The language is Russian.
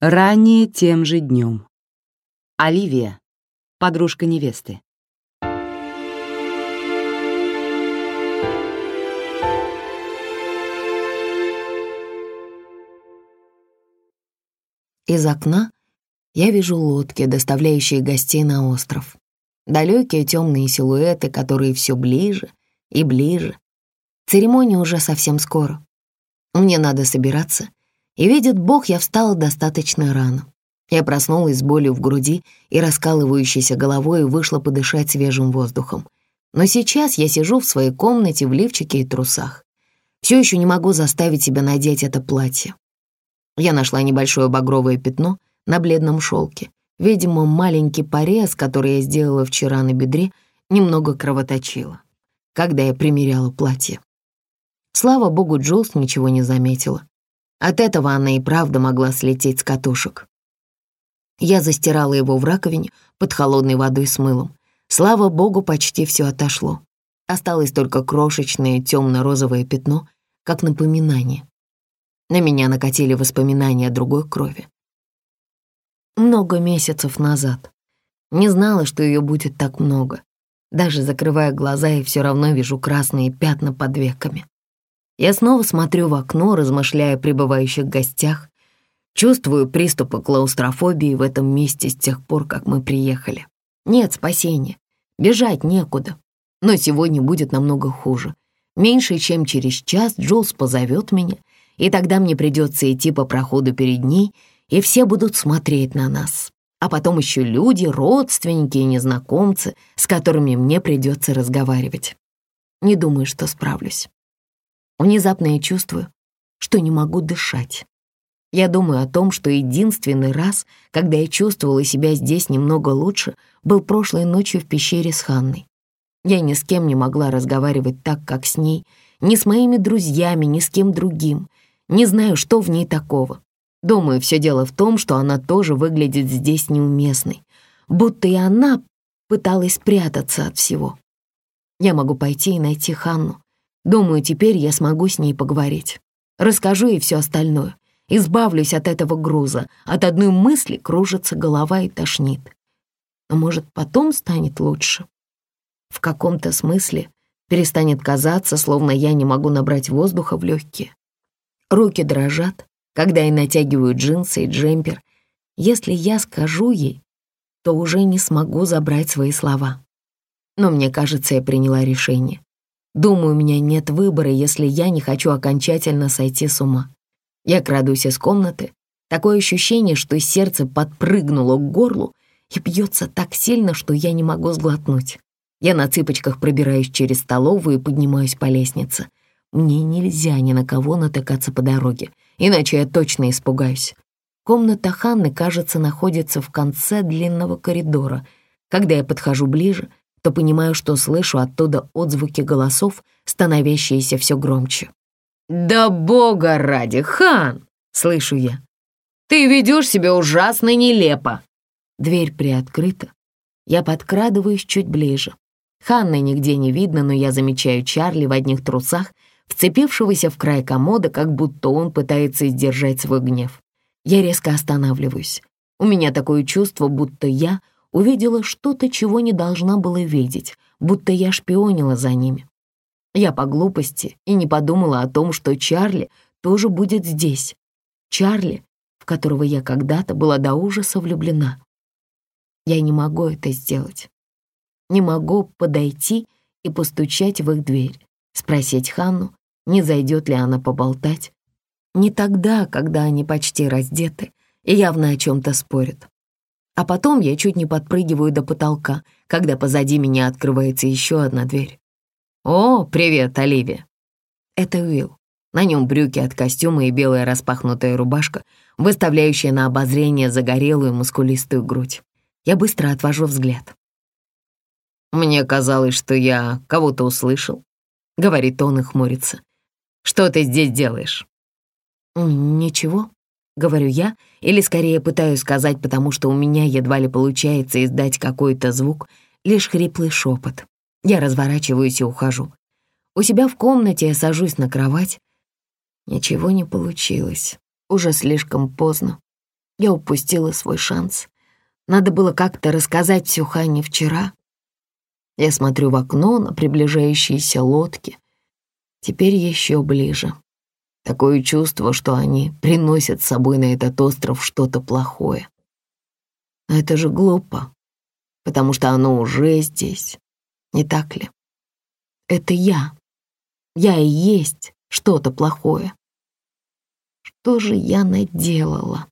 Ранее тем же днем. Оливия, подружка невесты. Из окна я вижу лодки, доставляющие гостей на остров. Далекие темные силуэты, которые все ближе и ближе. Церемония уже совсем скоро. Мне надо собираться. И видит Бог, я встала достаточно рано. Я проснулась с болью в груди и раскалывающейся головой вышла подышать свежим воздухом. Но сейчас я сижу в своей комнате в лифчике и трусах. Все еще не могу заставить себя надеть это платье. Я нашла небольшое багровое пятно на бледном шелке. Видимо, маленький порез, который я сделала вчера на бедре, немного кровоточило, когда я примеряла платье. Слава богу, Джулс ничего не заметила. От этого она и правда могла слететь с катушек. Я застирала его в раковине под холодной водой с мылом. Слава богу, почти все отошло. Осталось только крошечное темно-розовое пятно, как напоминание. На меня накатили воспоминания о другой крови. Много месяцев назад. Не знала, что ее будет так много. Даже закрывая глаза, я все равно вижу красные пятна под веками. Я снова смотрю в окно, размышляя о прибывающих гостях. Чувствую приступы клаустрофобии в этом месте с тех пор, как мы приехали. Нет спасения. Бежать некуда. Но сегодня будет намного хуже. Меньше чем через час Джулс позовет меня, и тогда мне придется идти по проходу перед ней, и все будут смотреть на нас. А потом еще люди, родственники и незнакомцы, с которыми мне придется разговаривать. Не думаю, что справлюсь. Внезапно я чувствую, что не могу дышать. Я думаю о том, что единственный раз, когда я чувствовала себя здесь немного лучше, был прошлой ночью в пещере с Ханной. Я ни с кем не могла разговаривать так, как с ней, ни с моими друзьями, ни с кем другим. Не знаю, что в ней такого. Думаю, все дело в том, что она тоже выглядит здесь неуместной, будто и она пыталась спрятаться от всего. Я могу пойти и найти Ханну. Думаю, теперь я смогу с ней поговорить. Расскажу ей все остальное. Избавлюсь от этого груза. От одной мысли кружится голова и тошнит. Но, может, потом станет лучше. В каком-то смысле перестанет казаться, словно я не могу набрать воздуха в легкие. Руки дрожат, когда я натягиваю джинсы и джемпер. Если я скажу ей, то уже не смогу забрать свои слова. Но мне кажется, я приняла решение. Думаю, у меня нет выбора, если я не хочу окончательно сойти с ума. Я крадусь из комнаты. Такое ощущение, что сердце подпрыгнуло к горлу и бьется так сильно, что я не могу сглотнуть. Я на цыпочках пробираюсь через столовую и поднимаюсь по лестнице. Мне нельзя ни на кого натыкаться по дороге, иначе я точно испугаюсь. Комната Ханны, кажется, находится в конце длинного коридора. Когда я подхожу ближе, то понимаю, что слышу оттуда отзвуки голосов, становящиеся все громче. «Да бога ради, Хан!» — слышу я. «Ты ведешь себя ужасно нелепо!» Дверь приоткрыта. Я подкрадываюсь чуть ближе. Ханны нигде не видно, но я замечаю Чарли в одних трусах вцепившегося в край комода, как будто он пытается сдержать свой гнев. Я резко останавливаюсь. У меня такое чувство, будто я увидела что-то, чего не должна была видеть, будто я шпионила за ними. Я по глупости и не подумала о том, что Чарли тоже будет здесь. Чарли, в которого я когда-то была до ужаса влюблена. Я не могу это сделать. Не могу подойти и постучать в их дверь, спросить Ханну, не зайдет ли она поболтать. Не тогда, когда они почти раздеты и явно о чем-то спорят. А потом я чуть не подпрыгиваю до потолка, когда позади меня открывается еще одна дверь. «О, привет, Оливия!» Это Уилл. На нем брюки от костюма и белая распахнутая рубашка, выставляющая на обозрение загорелую мускулистую грудь. Я быстро отвожу взгляд. «Мне казалось, что я кого-то услышал», — говорит он и хмурится. Что ты здесь делаешь?» «Ничего», — говорю я, или скорее пытаюсь сказать, потому что у меня едва ли получается издать какой-то звук, лишь хриплый шепот. Я разворачиваюсь и ухожу. У себя в комнате я сажусь на кровать. Ничего не получилось. Уже слишком поздно. Я упустила свой шанс. Надо было как-то рассказать все Ханне вчера. Я смотрю в окно на приближающиеся лодки. Теперь еще ближе. Такое чувство, что они приносят с собой на этот остров что-то плохое. Это же глупо, потому что оно уже здесь, не так ли? Это я. Я и есть что-то плохое. Что же я наделала?